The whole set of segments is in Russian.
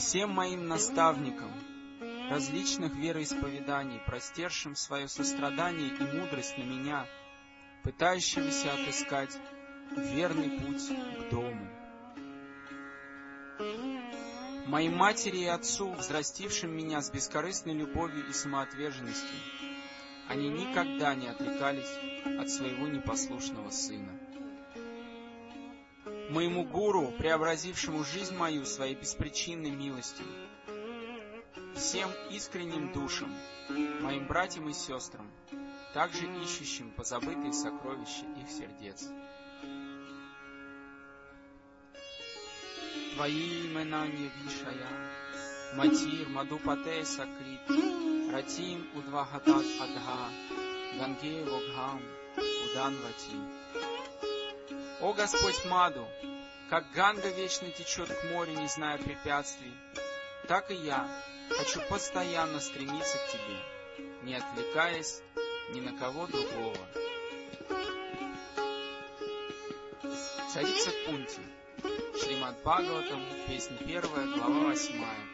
Всем моим наставникам различных вероисповеданий, простершим свое сострадание и мудрость на меня, пытающегося отыскать верный путь к дому. Моей матери и отцу, взрастившим меня с бескорыстной любовью и самоотверженностью, они никогда не отрекались от своего непослушного сына. Моему гуру, преобразившему жизнь мою своей беспричинной милостью, всем искренним душам, моим братьям и сестрам, также ищущим позабытые сокровища их сердец. Твои имена не вишая, Матир, Мадупате Сакрит, Ратим Удвахатат Адха, Ганге Вогхам, Уданвати. О Господь Маду, как Ганга вечно течет к морю, не зная препятствий, так и я хочу постоянно стремиться к Тебе, не отвлекаясь ни на кого другого. Царица Кунти. Шримад Бхагаватам, песня первая, глава восьмая,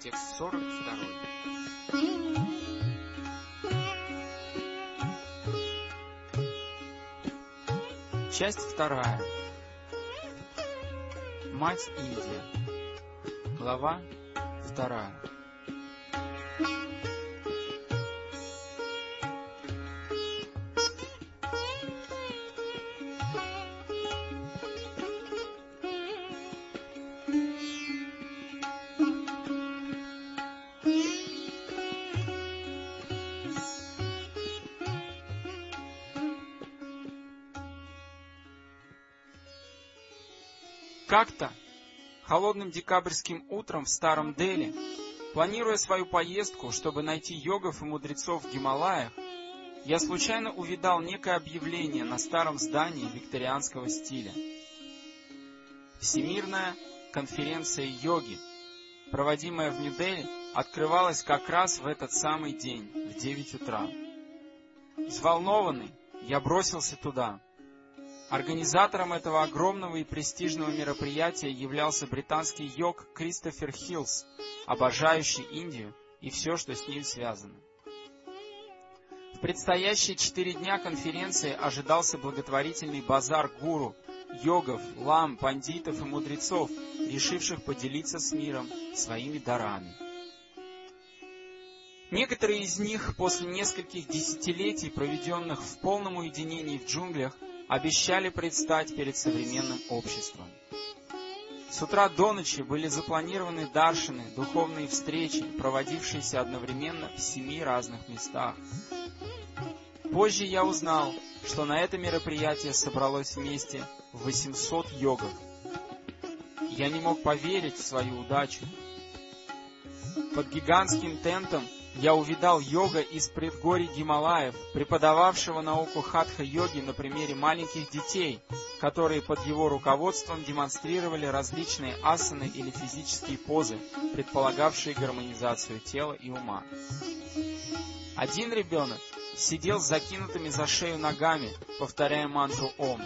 текст 42. Часть вторая. Мать Индия. Глава вторая. Как-то холодным декабрьским утром в Старом Дели, планируя свою поездку, чтобы найти йогов и мудрецов в Гималаях, я случайно увидал некое объявление на старом здании викторианского стиля. Всемирная конференция йоги, проводимая в Нью-Дели, открывалась как раз в этот самый день, в 9 утра. Взволнованный, я бросился туда — Организатором этого огромного и престижного мероприятия являлся британский йог Кристофер Хиллс, обожающий Индию и все, что с ней связано. В предстоящие четыре дня конференции ожидался благотворительный базар гуру, йогов, лам, пандитов и мудрецов, решивших поделиться с миром своими дарами. Некоторые из них после нескольких десятилетий, проведенных в полном уединении в джунглях, обещали предстать перед современным обществом. С утра до ночи были запланированы даршины, духовные встречи, проводившиеся одновременно в семи разных местах. Позже я узнал, что на это мероприятие собралось вместе 800 йогов. Я не мог поверить в свою удачу. Под гигантским тентом я увидал йога из предгорий Гималаев, преподававшего науку хатха-йоги на примере маленьких детей, которые под его руководством демонстрировали различные асаны или физические позы, предполагавшие гармонизацию тела и ума. Один ребенок сидел с закинутыми за шею ногами, повторяя мантру «Ом».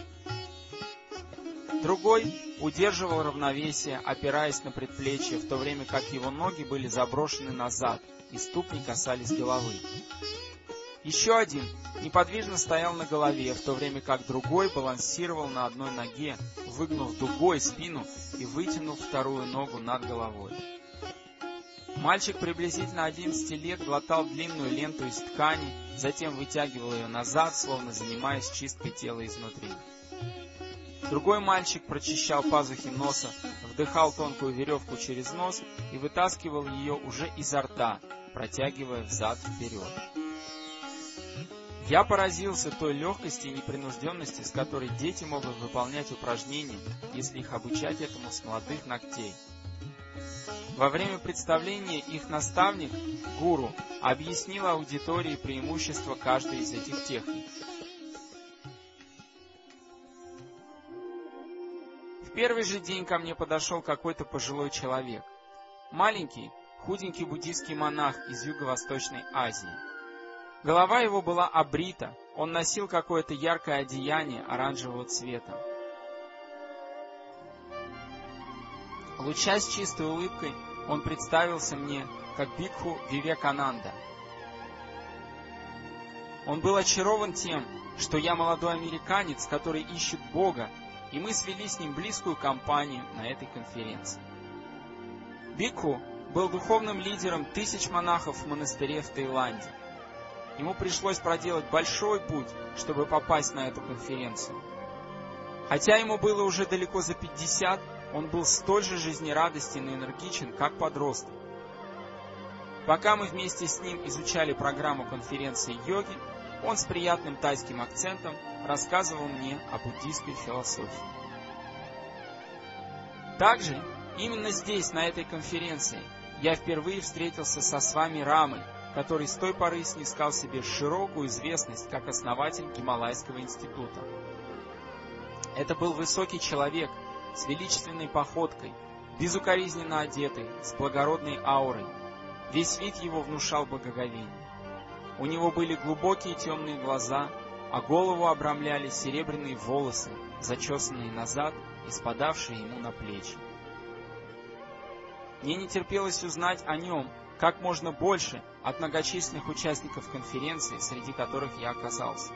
Другой удерживал равновесие, опираясь на предплечье, в то время как его ноги были заброшены назад – и ступни касались головы. Еще один неподвижно стоял на голове, в то время как другой балансировал на одной ноге, выгнув дугой спину и вытянув вторую ногу над головой. Мальчик приблизительно 11 лет глотал длинную ленту из ткани, затем вытягивал ее назад, словно занимаясь чисткой тела изнутри. Другой мальчик прочищал пазухи носа, вдыхал тонкую веревку через нос и вытаскивал ее уже изо рта, протягивая взад-вперед. Я поразился той легкости и непринужденности, с которой дети могут выполнять упражнения, если их обучать этому с молодых ногтей. Во время представления их наставник, гуру, объяснил аудитории преимущества каждой из этих техник. Первый же день ко мне подошел какой-то пожилой человек. Маленький, худенький буддийский монах из Юго-Восточной Азии. Голова его была обрита, он носил какое-то яркое одеяние оранжевого цвета. Лучась чистой улыбкой, он представился мне как Бикху Вивекананда. Он был очарован тем, что я молодой американец, который ищет Бога, и мы свели с ним близкую компанию на этой конференции. Бикху был духовным лидером тысяч монахов в монастыре в Таиланде. Ему пришлось проделать большой путь, чтобы попасть на эту конференцию. Хотя ему было уже далеко за 50, он был столь же жизнерадостен и энергичен, как подросток. Пока мы вместе с ним изучали программу конференции йоги, он с приятным тайским акцентом рассказывал мне о буддийской философии. Также именно здесь, на этой конференции, я впервые встретился со с вами Рамой, который с той поры снискал себе широкую известность как основатель Гималайского института. Это был высокий человек с величественной походкой, безукоризненно одетый, с благородной аурой. Весь вид его внушал благоговение. У него были глубокие темные глаза, а голову обрамляли серебряные волосы, зачесанные назад и спадавшие ему на плечи. Мне не терпелось узнать о нем как можно больше от многочисленных участников конференции, среди которых я оказался.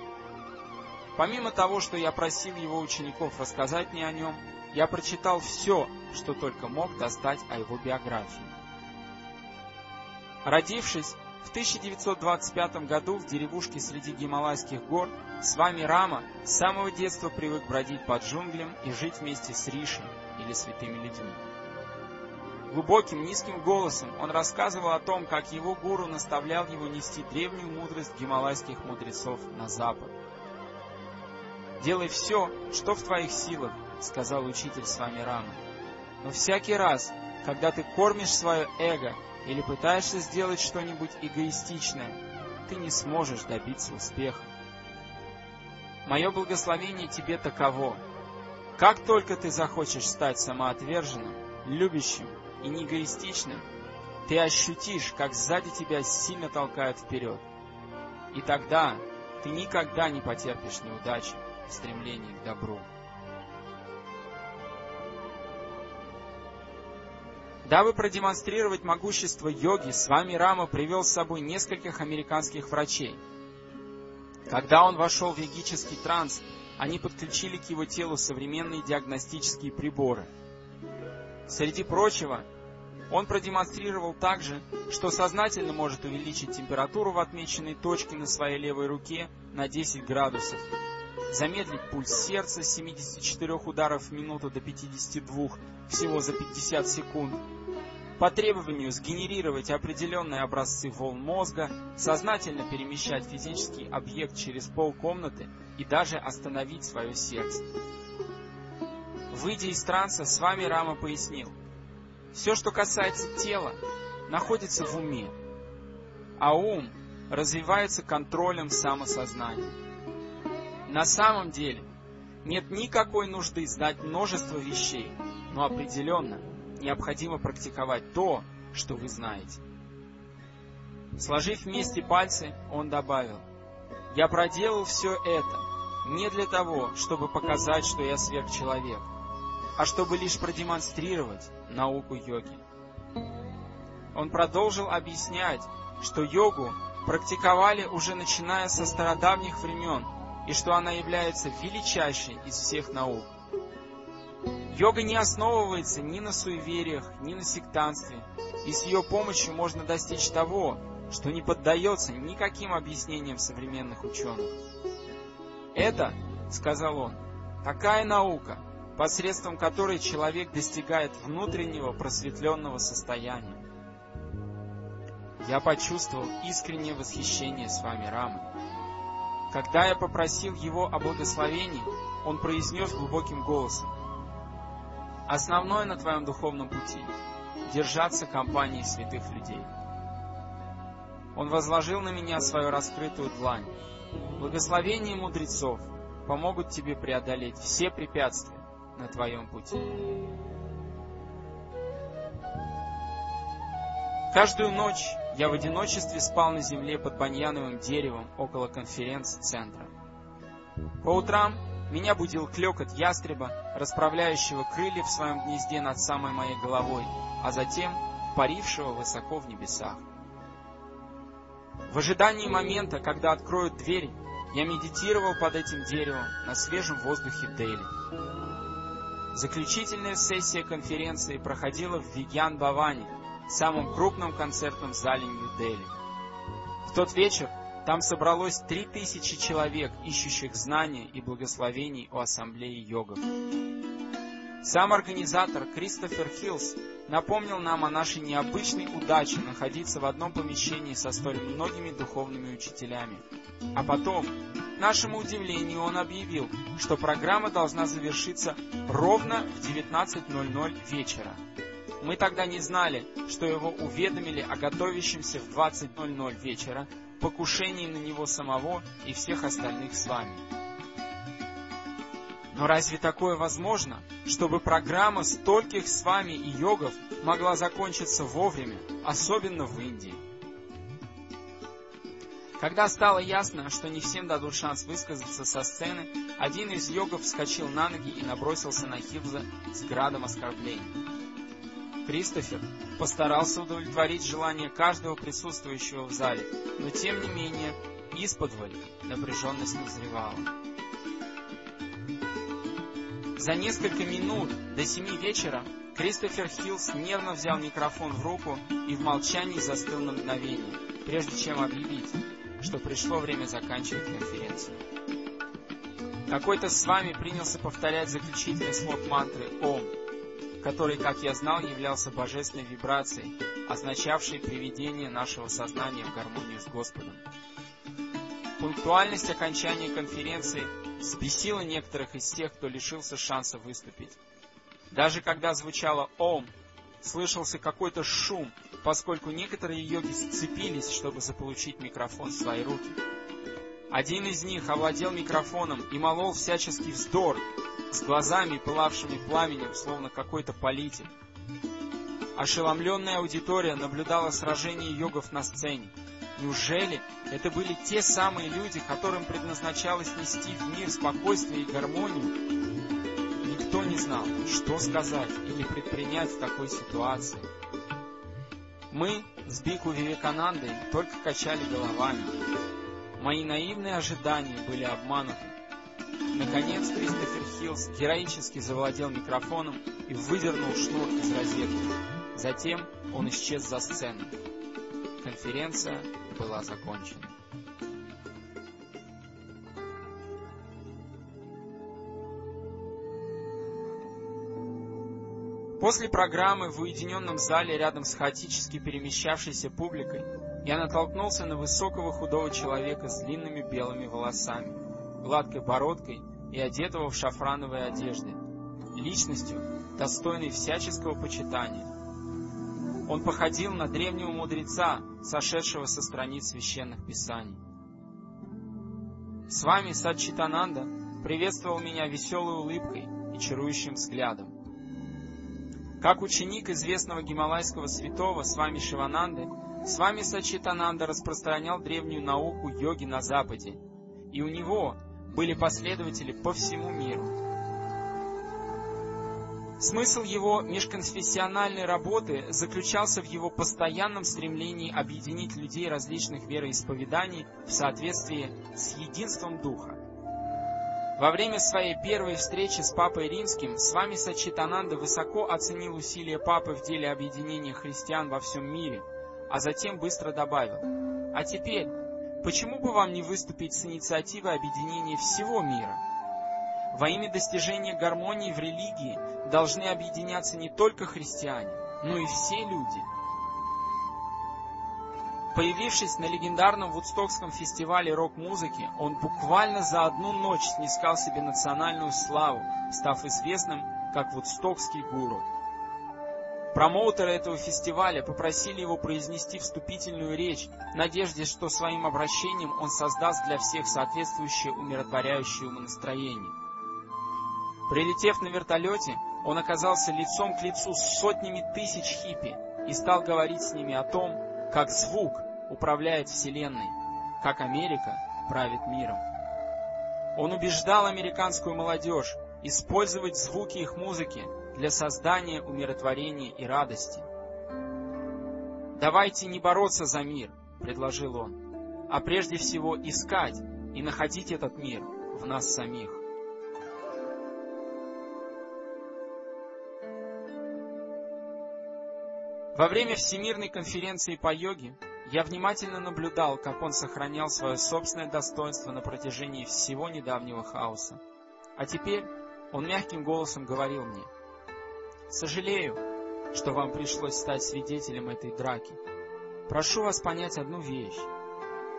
Помимо того, что я просил его учеников рассказать мне о нем, я прочитал все, что только мог достать о его биографии. Родившись в 1925 году в деревушке среди Гималайских гор, с вами Рама с самого детства привык бродить под джунглям и жить вместе с Риши или святыми людьми. Глубоким низким голосом он рассказывал о том, как его гуру наставлял его нести древнюю мудрость гималайских мудрецов на запад. «Делай все, что в твоих силах», — сказал учитель с вами Рама. «Но всякий раз, когда ты кормишь свое эго или пытаешься сделать что-нибудь эгоистичное, ты не сможешь добиться успеха. Мое благословение тебе таково. Как только ты захочешь стать самоотверженным, любящим и неэгоистичным, ты ощутишь, как сзади тебя сильно толкают вперед. И тогда ты никогда не потерпишь неудачи в стремлении к добру. Дабы продемонстрировать могущество йоги, с вами Рама привел с собой нескольких американских врачей. Когда он вошел в йогический транс, они подключили к его телу современные диагностические приборы – Среди прочего, он продемонстрировал также, что сознательно может увеличить температуру в отмеченной точке на своей левой руке на 10 градусов, замедлить пульс сердца с 74 ударов в минуту до 52 всего за 50 секунд, по требованию сгенерировать определенные образцы волн мозга, сознательно перемещать физический объект через полкомнаты и даже остановить свое сердце. Выйдя из транса, с вами Рама пояснил. Все, что касается тела, находится в уме, а ум развивается контролем самосознания. На самом деле нет никакой нужды знать множество вещей, но определенно необходимо практиковать то, что вы знаете. Сложив вместе пальцы, он добавил, «Я проделал все это не для того, чтобы показать, что я сверхчеловек, а чтобы лишь продемонстрировать науку йоги. Он продолжил объяснять, что йогу практиковали уже начиная со стародавних времен, и что она является величайшей из всех наук. Йога не основывается ни на суевериях, ни на сектанстве, и с ее помощью можно достичь того, что не поддается никаким объяснениям современных ученых. Это, сказал он, такая наука, посредством которой человек достигает внутреннего просветленного состояния. Я почувствовал искреннее восхищение с вами, Рама. Когда я попросил его о благословении, он произнес глубоким голосом. Основное на твоем духовном пути — держаться компании святых людей. Он возложил на меня свою раскрытую длань. Благословения мудрецов помогут тебе преодолеть все препятствия, на твоем пути. Каждую ночь я в одиночестве спал на земле под баньяновым деревом около конференц-центра. По утрам меня будил клекот ястреба, расправляющего крылья в своем гнезде над самой моей головой, а затем парившего высоко в небесах. В ожидании момента, когда откроют дверь, я медитировал под этим деревом на свежем воздухе Дели. Заключительная сессия конференции проходила в Вигьян Баване, самом крупном концертном зале Нью-Дели. В тот вечер там собралось три тысячи человек, ищущих знания и благословений у ассамблеи йогов. Сам организатор Кристофер Хиллс напомнил нам о нашей необычной удаче находиться в одном помещении со столь многими духовными учителями. А потом, к нашему удивлению, он объявил, что программа должна завершиться ровно в 19.00 вечера. Мы тогда не знали, что его уведомили о готовящемся в 20.00 вечера покушении на него самого и всех остальных с вами. Но разве такое возможно, чтобы программа стольких с вами и йогов могла закончиться вовремя, особенно в Индии? Когда стало ясно, что не всем дадут шанс высказаться со сцены, один из йогов вскочил на ноги и набросился на Хилза с градом оскорблений. Кристофер постарался удовлетворить желание каждого присутствующего в зале, но тем не менее, исподволь напряженность назревала. За несколько минут до семи вечера Кристофер Хиллс нервно взял микрофон в руку и в молчании застыл на мгновение, прежде чем объявить, что пришло время заканчивать конференцию. Какой-то с вами принялся повторять заключительный слог мантры «Ом», который, как я знал, являлся божественной вибрацией, означавшей приведение нашего сознания в гармонию с Господом. Пунктуальность окончания конференции взбесила некоторых из тех, кто лишился шанса выступить. Даже когда звучало «Ом», слышался какой-то шум, поскольку некоторые йоги сцепились, чтобы заполучить микрофон в свои руки. Один из них овладел микрофоном и молол всяческий вздор, с глазами, пылавшими пламенем, словно какой-то политик. Ошеломленная аудитория наблюдала сражение йогов на сцене. Неужели это были те самые люди, которым предназначалось нести в мир спокойствие и гармонию? Никто не знал, что сказать или предпринять в такой ситуации. Мы с Бику Вивеканандой только качали головами. Мои наивные ожидания были обмануты. Наконец Кристофер Хиллс героически завладел микрофоном и выдернул шнур из розетки. Затем он исчез за сценой. Конференция была закончена. После программы в уединенном зале рядом с хаотически перемещавшейся публикой я натолкнулся на высокого худого человека с длинными белыми волосами, гладкой бородкой и одетого в шафрановой одежде, личностью, достойной всяческого почитания. Он походил на древнего мудреца, сошедшего со страниц священных писаний. С вами Садчитананда приветствовал меня веселой улыбкой и чарующим взглядом. Как ученик известного гималайского святого с вами Шивананды, с вами Сачитананда распространял древнюю науку йоги на Западе, и у него были последователи по всему миру. Смысл его межконфессиональной работы заключался в его постоянном стремлении объединить людей различных вероисповеданий в соответствии с единством Духа. Во время своей первой встречи с Папой Римским с вами Сачитананда высоко оценил усилия Папы в деле объединения христиан во всем мире, а затем быстро добавил, «А теперь, почему бы вам не выступить с инициативой объединения всего мира?» Во имя достижения гармонии в религии должны объединяться не только христиане, но и все люди. Появившись на легендарном Вудстокском фестивале рок-музыки, он буквально за одну ночь снискал себе национальную славу, став известным как Вудстокский гуру. Промоутеры этого фестиваля попросили его произнести вступительную речь в надежде, что своим обращением он создаст для всех соответствующее умиротворяющее умонастроение. Прилетев на вертолете, он оказался лицом к лицу с сотнями тысяч хиппи и стал говорить с ними о том, как звук управляет Вселенной, как Америка правит миром. Он убеждал американскую молодежь использовать звуки их музыки для создания умиротворения и радости. Давайте не бороться за мир, предложил он, а прежде всего искать и находить этот мир в нас самих. Во время Всемирной конференции по йоге я внимательно наблюдал, как он сохранял свое собственное достоинство на протяжении всего недавнего хаоса. А теперь он мягким голосом говорил мне, «Сожалею, что вам пришлось стать свидетелем этой драки. Прошу вас понять одну вещь.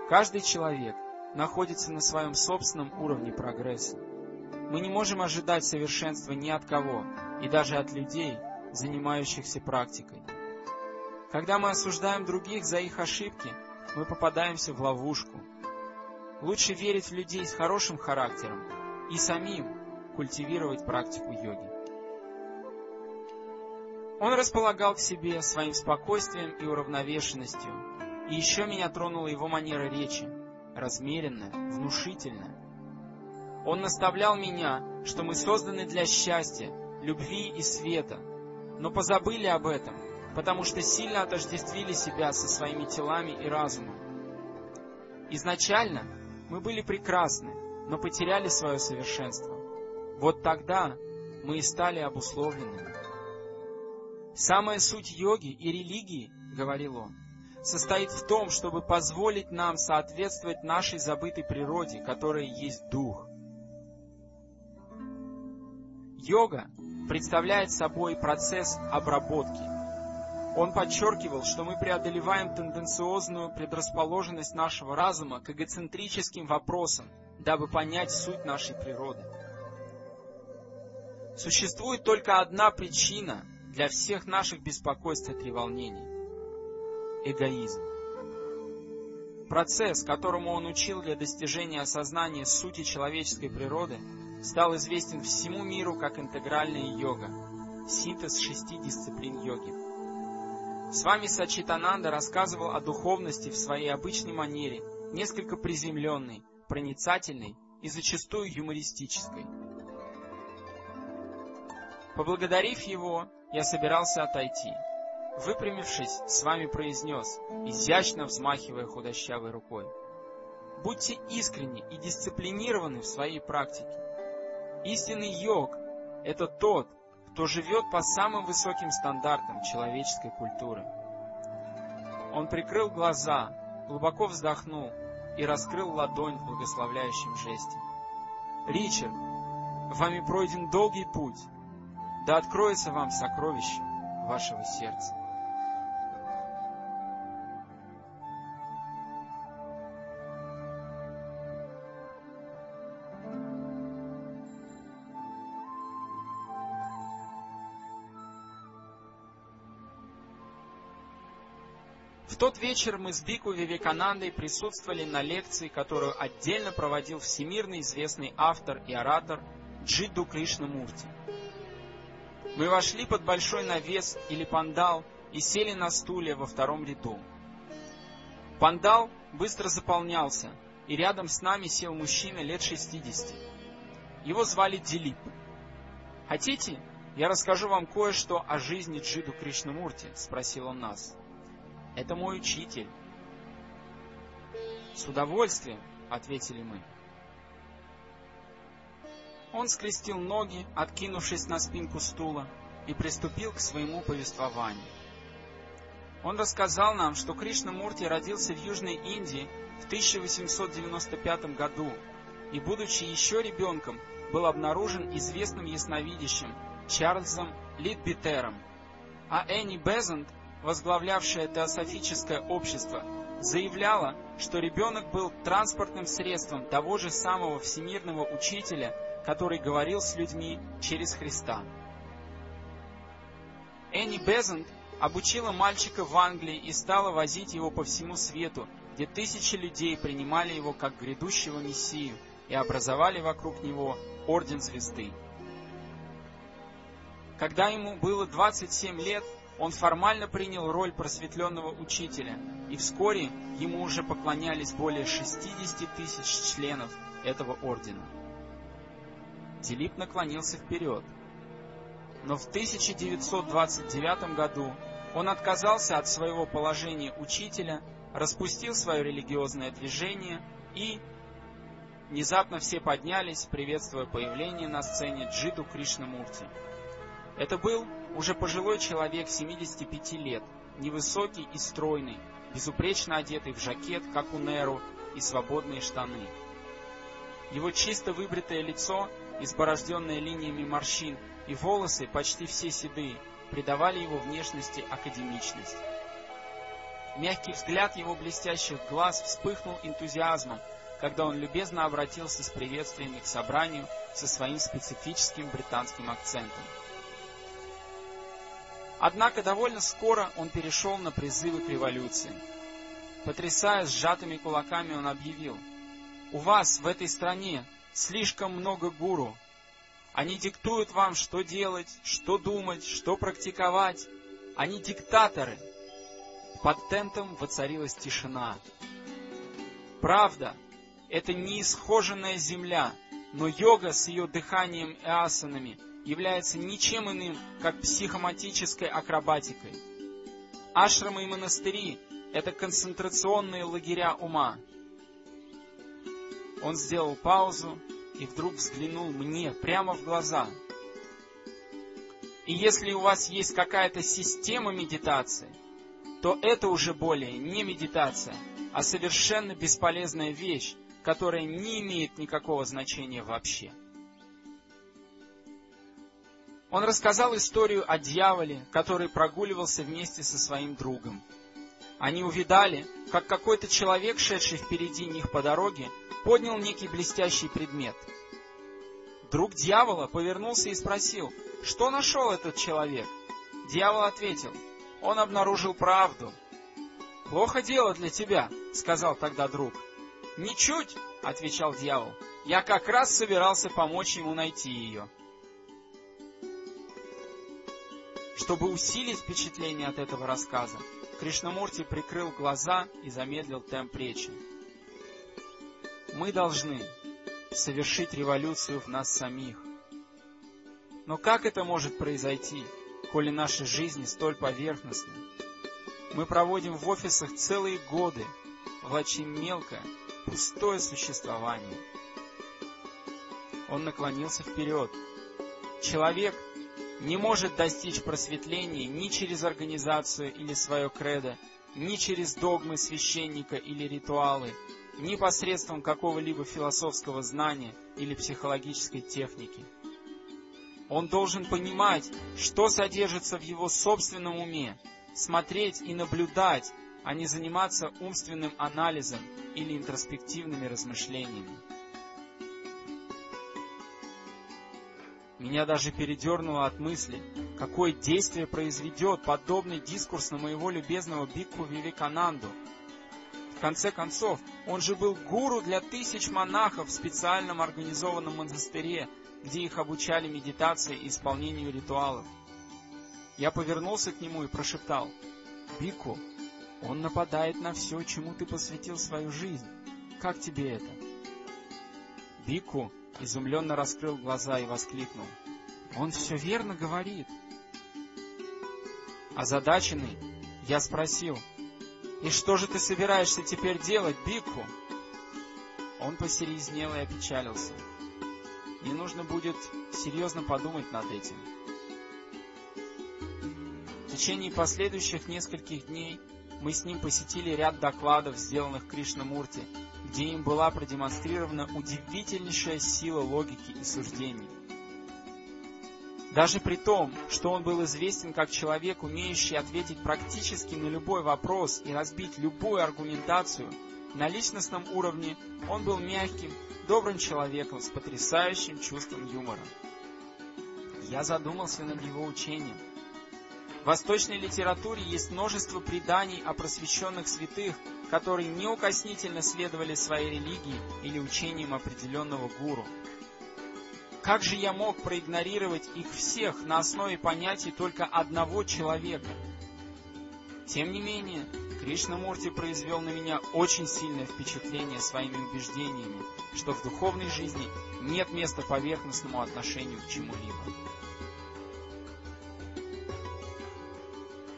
Каждый человек находится на своем собственном уровне прогресса. Мы не можем ожидать совершенства ни от кого, и даже от людей, занимающихся практикой. Когда мы осуждаем других за их ошибки, мы попадаемся в ловушку. Лучше верить в людей с хорошим характером и самим культивировать практику йоги. Он располагал к себе своим спокойствием и уравновешенностью, и еще меня тронула его манера речи, размеренная, внушительная. Он наставлял меня, что мы созданы для счастья, любви и света, но позабыли об этом, потому что сильно отождествили себя со своими телами и разумом. Изначально мы были прекрасны, но потеряли свое совершенство. Вот тогда мы и стали обусловленными. Самая суть йоги и религии, говорил он, состоит в том, чтобы позволить нам соответствовать нашей забытой природе, которая есть дух. Йога представляет собой процесс обработки. Он подчеркивал, что мы преодолеваем тенденциозную предрасположенность нашего разума к эгоцентрическим вопросам, дабы понять суть нашей природы. Существует только одна причина, для всех наших беспокойств и треволнений. Эгоизм. Процесс, которому он учил для достижения осознания сути человеческой природы, стал известен всему миру как интегральная йога, синтез шести дисциплин йоги. С вами Сачитананда рассказывал о духовности в своей обычной манере, несколько приземленной, проницательной и зачастую юмористической. Поблагодарив его, я собирался отойти. Выпрямившись, с вами произнес, изящно взмахивая худощавой рукой. Будьте искренни и дисциплинированы в своей практике. Истинный йог — это тот, кто живет по самым высоким стандартам человеческой культуры. Он прикрыл глаза, глубоко вздохнул и раскрыл ладонь в благословляющем жесте. Ричард, вами пройден долгий путь, да откроется вам сокровище вашего сердца. В тот вечер мы с Бику Вивеканандой присутствовали на лекции, которую отдельно проводил всемирно известный автор и оратор Джидду Кришнамурти. Мы вошли под большой навес или пандал и сели на стуле во втором ряду. Пандал быстро заполнялся, и рядом с нами сел мужчина лет 60. Его звали Дилип. «Хотите, я расскажу вам кое-что о жизни Джиду Кришнамурти?» — спросил он нас. «Это мой учитель». «С удовольствием», — ответили мы. Он скрестил ноги, откинувшись на спинку стула, и приступил к своему повествованию. Он рассказал нам, что Кришнамурти родился в Южной Индии в 1895 году и, будучи еще ребенком, был обнаружен известным ясновидящим Чарльзом Литбитером, а Энни Безант, возглавлявшая теософическое общество, заявляла, что ребенок был транспортным средством того же самого всемирного учителя, который говорил с людьми через Христа. Энни Безант обучила мальчика в Англии и стала возить его по всему свету, где тысячи людей принимали его как грядущего Мессию и образовали вокруг него Орден Звезды. Когда ему было 27 лет, он формально принял роль просветленного учителя, и вскоре ему уже поклонялись более 60 тысяч членов этого ордена. Дилип наклонился вперед. Но в 1929 году Он отказался от своего положения учителя, распустил свое религиозное движение и... Внезапно все поднялись, приветствуя появление на сцене Джиду Кришнамурти. Это был уже пожилой человек 75 лет, невысокий и стройный, безупречно одетый в жакет, как у Неру, и свободные штаны. Его чисто выбритое лицо, изборожденное линиями морщин, и волосы, почти все седые, придавали его внешности академичность. Мягкий взгляд его блестящих глаз вспыхнул энтузиазмом, когда он любезно обратился с приветствиями к собранию со своим специфическим британским акцентом. Однако довольно скоро он перешел на призывы к революции. Потрясая сжатыми кулаками, он объявил, «У вас в этой стране слишком много гуру, они диктуют вам, что делать, что думать, что практиковать. Они диктаторы. Под тентом воцарилась тишина. Правда, это не исхоженная земля, но йога с ее дыханием и асанами является ничем иным, как психоматической акробатикой. Ашрамы и монастыри – это концентрационные лагеря ума. Он сделал паузу, и вдруг взглянул мне прямо в глаза. И если у вас есть какая-то система медитации, то это уже более не медитация, а совершенно бесполезная вещь, которая не имеет никакого значения вообще. Он рассказал историю о дьяволе, который прогуливался вместе со своим другом. Они увидали, как какой-то человек, шедший впереди них по дороге, поднял некий блестящий предмет. Друг дьявола повернулся и спросил, что нашел этот человек? Дьявол ответил, он обнаружил правду. «Плохо дело для тебя», — сказал тогда друг. «Ничуть», — отвечал дьявол, — «я как раз собирался помочь ему найти ее». Чтобы усилить впечатление от этого рассказа, Кришнамурти прикрыл глаза и замедлил темп речи. Мы должны совершить революцию в нас самих. Но как это может произойти, коли наши жизни столь поверхностны? Мы проводим в офисах целые годы, влачим мелкое, пустое существование. Он наклонился вперед. Человек не может достичь просветления ни через организацию или свое кредо, ни через догмы священника или ритуалы, ни посредством какого-либо философского знания или психологической техники. Он должен понимать, что содержится в его собственном уме, смотреть и наблюдать, а не заниматься умственным анализом или интроспективными размышлениями. Меня даже передернуло от мысли, какое действие произведет подобный дискурс на моего любезного Бикку Вивекананду, конце концов, он же был гуру для тысяч монахов в специальном организованном монастыре, где их обучали медитации и исполнению ритуалов. Я повернулся к нему и прошептал, «Бику, он нападает на все, чему ты посвятил свою жизнь. Как тебе это?» Бику изумленно раскрыл глаза и воскликнул, «Он все верно говорит!» Озадаченный, я спросил, «И что же ты собираешься теперь делать, Бикху?» Он посерьезнел и опечалился. «Не нужно будет серьезно подумать над этим». В течение последующих нескольких дней мы с ним посетили ряд докладов, сделанных Кришнамурти, где им была продемонстрирована удивительнейшая сила логики и суждений. Даже при том, что он был известен как человек, умеющий ответить практически на любой вопрос и разбить любую аргументацию, на личностном уровне он был мягким, добрым человеком с потрясающим чувством юмора. Я задумался над его учением. В восточной литературе есть множество преданий о просвещенных святых, которые неукоснительно следовали своей религии или учениям определенного гуру. Как же я мог проигнорировать их всех на основе понятий только одного человека? Тем не менее, Кришнамурти произвел на меня очень сильное впечатление своими убеждениями, что в духовной жизни нет места поверхностному отношению к чему-либо.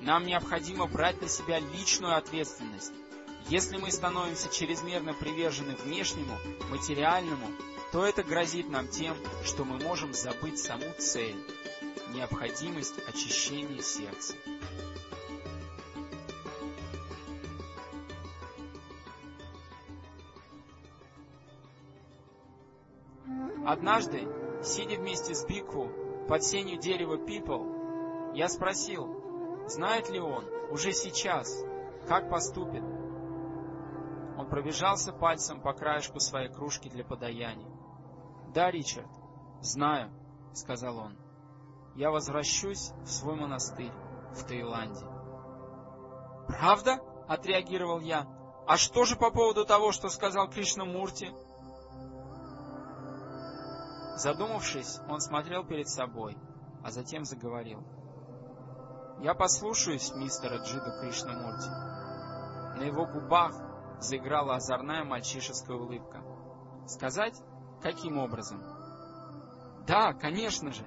Нам необходимо брать на себя личную ответственность. Если мы становимся чрезмерно привержены внешнему, материальному, то это грозит нам тем, что мы можем забыть саму цель – необходимость очищения сердца. Однажды, сидя вместе с Бикву под сенью дерева Пипл, я спросил, знает ли он уже сейчас, как поступит. Он пробежался пальцем по краешку своей кружки для подаяния. «Да, Ричард, знаю», — сказал он. «Я возвращусь в свой монастырь в Таиланде». «Правда?» — отреагировал я. «А что же по поводу того, что сказал Кришнамурти?» Задумавшись, он смотрел перед собой, а затем заговорил. «Я послушаюсь мистера Джиду Кришнамурти». На его губах заиграла озорная мальчишеская улыбка. «Сказать, каким образом?» «Да, конечно же.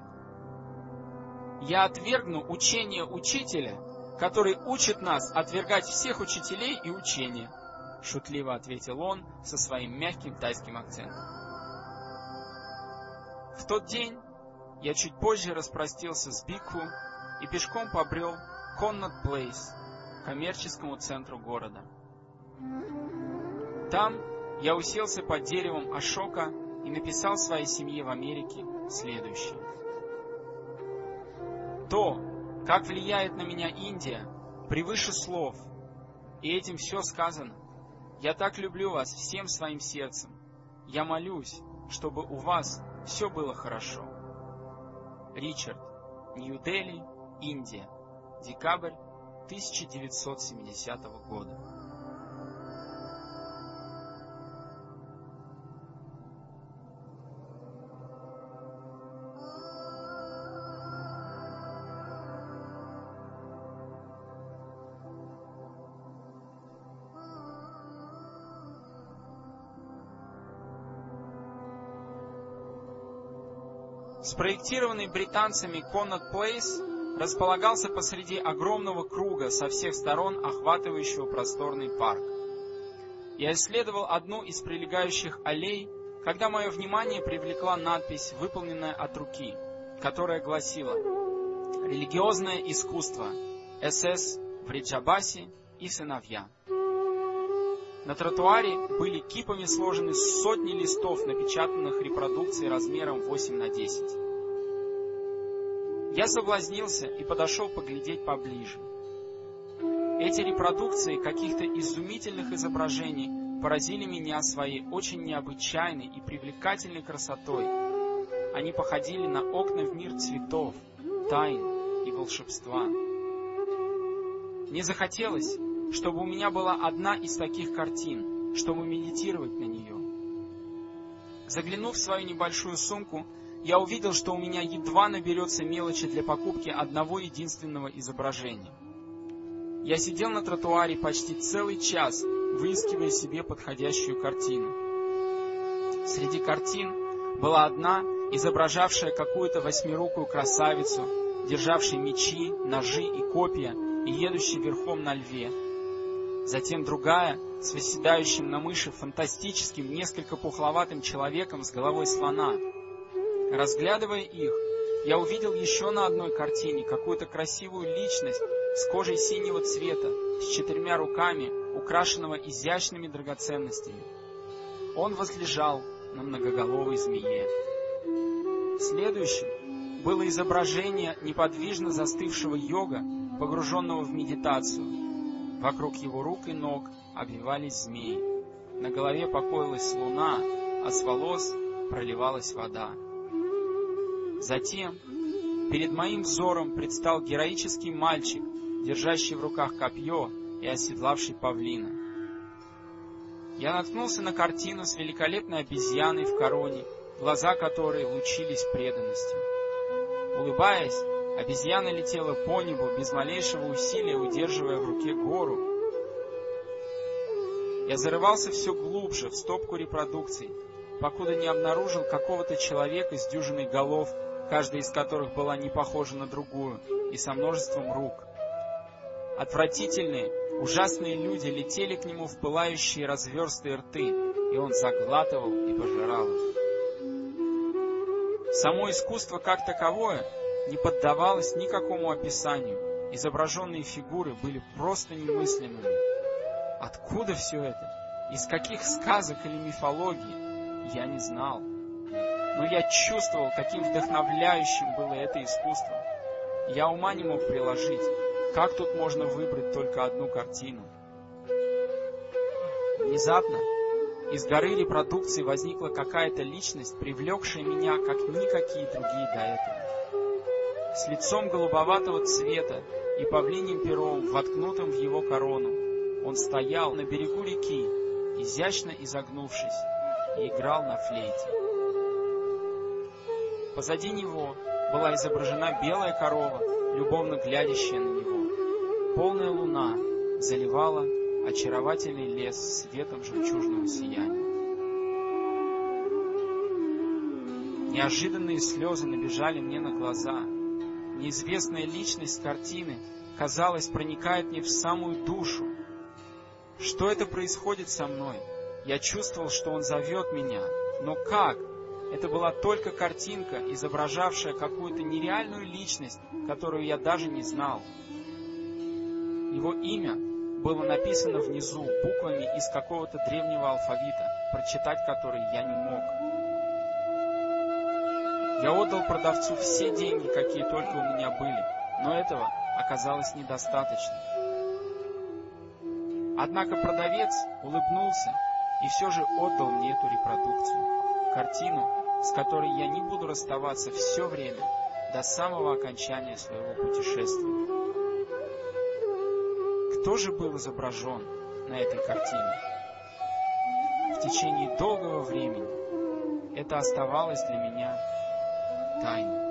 Я отвергну учение учителя, который учит нас отвергать всех учителей и учения», шутливо ответил он со своим мягким тайским акцентом. В тот день я чуть позже распростился с Бикху и пешком побрел Коннот Плейс, коммерческому центру города. Там я уселся под деревом Ашока и написал своей семье в Америке следующее. То, как влияет на меня Индия, превыше слов, и этим все сказано. Я так люблю вас всем своим сердцем. Я молюсь, чтобы у вас все было хорошо. Ричард, Нью-Дели, Индия, декабрь 1970 года. Спроектированный британцами Connaught Плейс располагался посреди огромного круга со всех сторон охватывающего просторный парк. Я исследовал одну из прилегающих аллей, когда мое внимание привлекла надпись, выполненная от руки, которая гласила «Религиозное искусство. СС в Риджабасе и сыновья». На тротуаре были кипами сложены сотни листов, напечатанных репродукций размером 8 на 10. Я соблазнился и подошел поглядеть поближе. Эти репродукции каких-то изумительных изображений поразили меня своей очень необычайной и привлекательной красотой. Они походили на окна в мир цветов, тайн и волшебства. Мне захотелось, чтобы у меня была одна из таких картин, чтобы медитировать на нее. Заглянув в свою небольшую сумку, я увидел, что у меня едва наберется мелочи для покупки одного единственного изображения. Я сидел на тротуаре почти целый час, выискивая себе подходящую картину. Среди картин была одна, изображавшая какую-то восьмирукую красавицу, державшей мечи, ножи и копья и едущей верхом на льве, Затем другая, с выседающим на мыши фантастическим, несколько пухловатым человеком с головой слона. Разглядывая их, я увидел еще на одной картине какую-то красивую личность с кожей синего цвета, с четырьмя руками, украшенного изящными драгоценностями. Он возлежал на многоголовой змее. Следующим было изображение неподвижно застывшего йога, погруженного в медитацию. Вокруг его рук и ног обвивались змеи. На голове покоилась луна, а с волос проливалась вода. Затем перед моим взором предстал героический мальчик, держащий в руках копье и оседлавший павлина. Я наткнулся на картину с великолепной обезьяной в короне, глаза которой лучились преданностью. Улыбаясь, Обезьяна летела по небу, без малейшего усилия удерживая в руке гору. Я зарывался все глубже в стопку репродукций, покуда не обнаружил какого-то человека с дюжиной голов, каждая из которых была не похожа на другую, и со множеством рук. Отвратительные, ужасные люди летели к нему в пылающие разверстые рты, и он заглатывал и пожирал их. Само искусство как таковое не поддавалось никакому описанию. Изображенные фигуры были просто немыслимыми. Откуда все это? Из каких сказок или мифологии? Я не знал. Но я чувствовал, каким вдохновляющим было это искусство. Я ума не мог приложить, как тут можно выбрать только одну картину. Внезапно из горы репродукции возникла какая-то личность, привлекшая меня, как никакие другие до этого. С лицом голубоватого цвета и павлиним пером, воткнутым в его корону, он стоял на берегу реки, изящно изогнувшись, и играл на флейте. Позади него была изображена белая корова, любовно глядящая на него. Полная луна заливала очаровательный лес светом жемчужного сияния. Неожиданные слезы набежали мне на глаза. Неизвестная личность картины, казалось, проникает мне в самую душу. Что это происходит со мной? Я чувствовал, что он зовет меня. Но как? Это была только картинка, изображавшая какую-то нереальную личность, которую я даже не знал. Его имя было написано внизу буквами из какого-то древнего алфавита, прочитать который я не мог. Я отдал продавцу все деньги, какие только у меня были, но этого оказалось недостаточно. Однако продавец улыбнулся и все же отдал мне эту репродукцию, картину, с которой я не буду расставаться все время до самого окончания своего путешествия. Кто же был изображен на этой картине? В течение долгого времени это оставалось для меня тайной.